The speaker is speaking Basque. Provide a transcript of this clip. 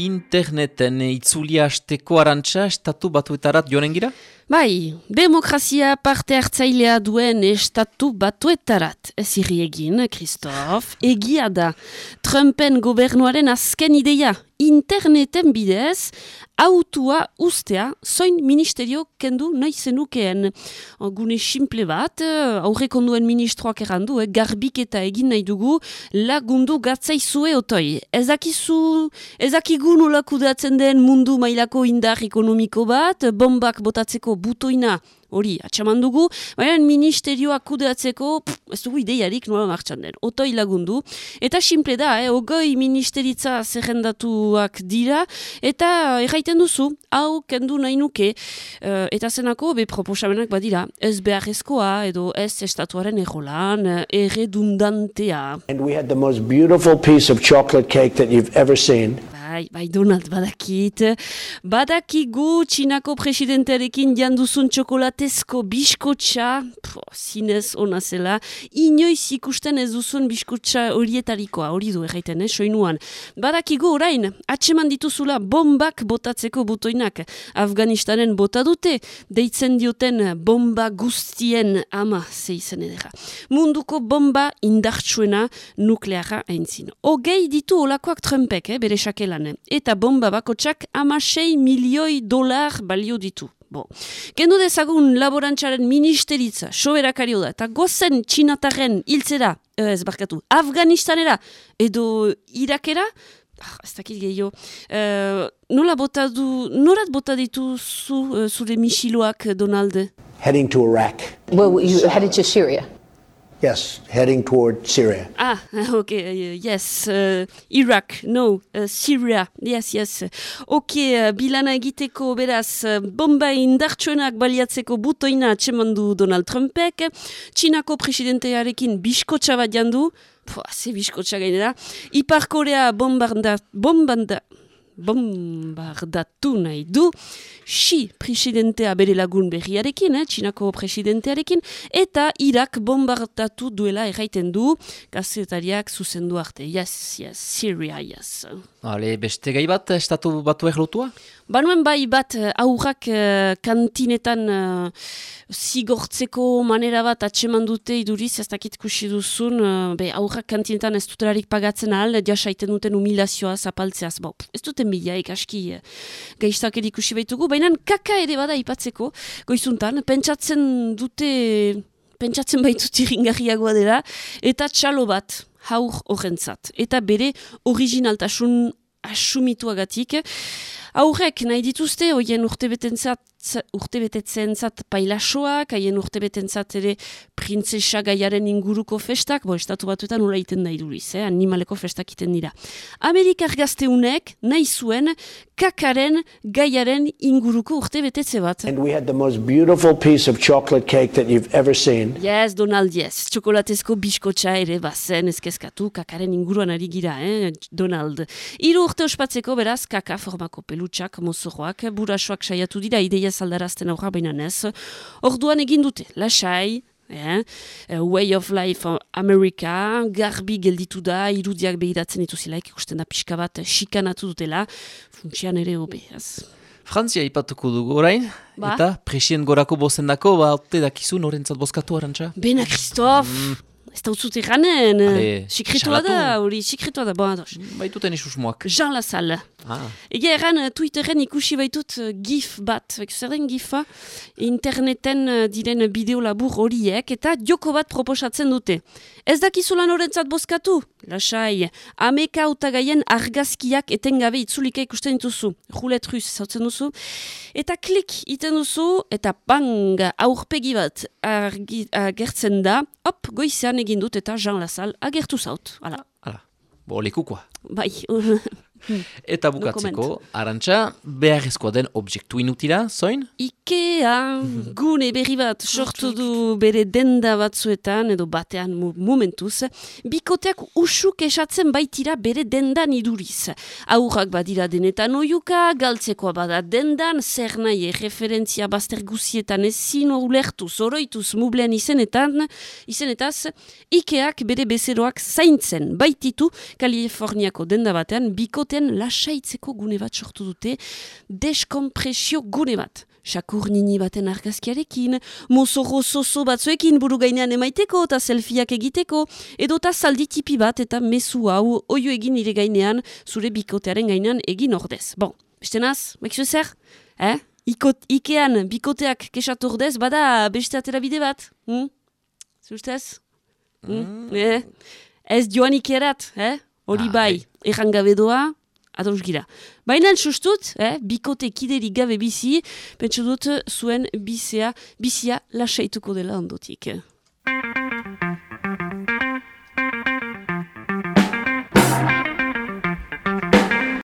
y Interneten itzulia asteko arantxa estatu batuetarat joanen gira? Bai, demokrazia parte hartzailea duen estatu batuetarat. Ez irri egin, Kristof, egia da. Trumpen gobernuaren azken ideia, interneten bidez, autua ustea, zoin ministerio kendu nahi zenukeen. Gune simple bat, aurrekonduen ministroak errandu, eh, garbiketa egin nahi dugu, lagundu gatzaizue otoi. Ezakizu, ezakigu nolakudatzen den mundu mailako indar ekonomiko bat, bombak botatzeko butoina hori atxaman dugu, baina ministerioak kudeatzeko, ez dugu ideiarik nola martxan den, otoi lagundu, eta simple da, eh, ogoi ministeritza zerrendatuak dira, eta erraiten duzu, hau kendu nahi nuke, uh, eta zenako be proposamenak badira, ez beharrezkoa, edo ez estatuaren errolan, erredundantea. And we had the most beautiful piece of chocolate cake that you've ever seen. Bai, bai Donald badakit. Badakigu txinako presidentearekin janduzun txokolatezko biskotxa, po, zinez ona zela, inoiz ikusten ez duzun biskotxa horietarikoa, hori du erraiten, eh, soinuan. Badakigu orain, atseman dituzula bombak botatzeko butoinak. Afganistanen bota dute, deitzen dioten bomba guztien ama zeizen edera. Munduko bomba indartsuena nukleara aintzin. Ogei ditu olakoak Trumpek, eh, bere sakelan eta bomba bakotsak amasei milioi dolar balio ditu. Bo. Gendu dezagun laborantxaren ministeritza, soberakario da, eta gozen txinatarren hiltzera, ez barkatu, Afganistanera edo Irakera, ah, ez dakit gehiago, uh, nola bota du, norat bota ditu zu, uh, zure misiloak, Donald? Heading to Iraq. Well, you headed to Syria. Yes, heading toward Syria. Ah, okay, uh, yes, uh, Iraq, no, uh, Syria, yes, yes. Ok, uh, bilana egiteko beraz, uh, bomba indartsuenak baliatzeko butoina atsemandu Donald Trumpek, Txinako presidentearekin biskotxa bat jandu, Pua, ze biskotxa gainera, Ipar Korea bombanda, bombanda, bombardatu nahi du, Xi presidentea bere lagun berriarekin, eh, Txinako presidentearekin, eta Irak bombardatu duela erraiten du, gazetariak zuzendu arte. Yes, yes, Syria, yes. Ale, beste gai bat, estatu batu erlotua? Banuen bai bat aurrak uh, kantinetan uh, zigortzeko manera bat atseman dute iduriz, ez dakit kusi duzun, uh, be, aurrak kantinetan ez dutelarik pagatzen ahal, jasaiten duten humilazioa zapaltzeaz, bo, ez duten milaik aski uh, gaiztak edikusi baitugu, baina kaka ere bada ipatzeko, goizuntan, pentsatzen dute, pentsatzen baitut iringarriagoa dela, eta txalo bat, haur horrentzat, eta bere originaltasun asumituagatik, Aurrek nahi dituzte, hoien urtebetentzat urtebetetzen zat pailasoak, haien urtebetentzat ere printzesa gaiaren inguruko festak, bo, estatu batuetan nola iten nahi duriz, eh? animaleko festak iten dira. Amerikar gazteunek nahi zuen kakaren gaiaren inguruko urtebetetze bat. And we had the most beautiful piece of chocolate cake that you've ever seen. Yes, Donald, yes. Txokolatezko biskotxa ere bazen ezkezkatu kakaren inguruan ari gira, eh? Donald. Hiru urte ospatzeko beraz kaka formako pelutsak, mozoroak, burasoak saiatu dira, ideia aldarazten aurra baina ez. Orduan egin dute, lasai, eh? Way of Life America, garbi gelditu da, irudiak behiratzen dituzilaik, ikusten da pixka bat, xikanatu dutela, funtsian ere hobe. Frantzia ipatuko dugu orain, ba? eta presien gorako bozendako, ba, ote dakizu norentzat bozkatu arantxa? Bena, Kristof! Mm. Ez da utzut iranen, sikritua da, hori sikritua da, bon. Baituten isusmoak. Jean Lassalle. Ah. Ega erran, Twitteren ikusi baitut gif bat, zer den gifa, interneten diren bideo labur horiek, eta joko bat proposatzen dute. Ez dakizulan horrentzat bozkatu? Lasai, ameka utagaien argazkiak etengabe itzulika ikusten dituzu. Julet ruz, zautzen duzu. Eta klik iten duzu, eta bang, aurpegi bat agertzen da, hop, goizean egin dut eta Jean Lassalle agertu zaut. Hala. Hala. Bo, lekukoa. Bai. Eta bukatzeko, arantxa, beharrezkoa den objektu inutila, zoin? Ikea, gune berri bat sortu du bere denda batzuetan, edo batean momentuz, bikoteak usuk esatzen baitira bere dendan iduriz. Aurrak badira denetan oiuka, galtzekoa bada dendan, zer nahi referentzia bazter guzietan ezin ulertu zoroituz mublean izenetan, izenetaz, Ikeak bere bezeroak zaintzen baititu Kaliforniako denda batean, bikote bikoten lasaitzeko gune bat sortu dute, deskompresio gune bat. Sakur nini baten argazkiarekin, mozoro zozo batzuekin buru gainean emaiteko eta selfieak egiteko, edo eta zaldi tipi bat eta mesu hau oio egin nire gainean, zure bikotearen gainean egin ordez. Bon, beste naz, makizu zer? Eh? Ikot, Ikean bikoteak kesatu ordez, bada beste atera bide bat? Hm? Zustez? Hm? Mm. Eh? Ez joan ikerat, eh? Hori ah, bai, errangabe doa, ados gira. Baina sustut, eh, bikote kideri gabe bizi, pentsu dut zuen bizia, bizia lasaituko dela ondotik.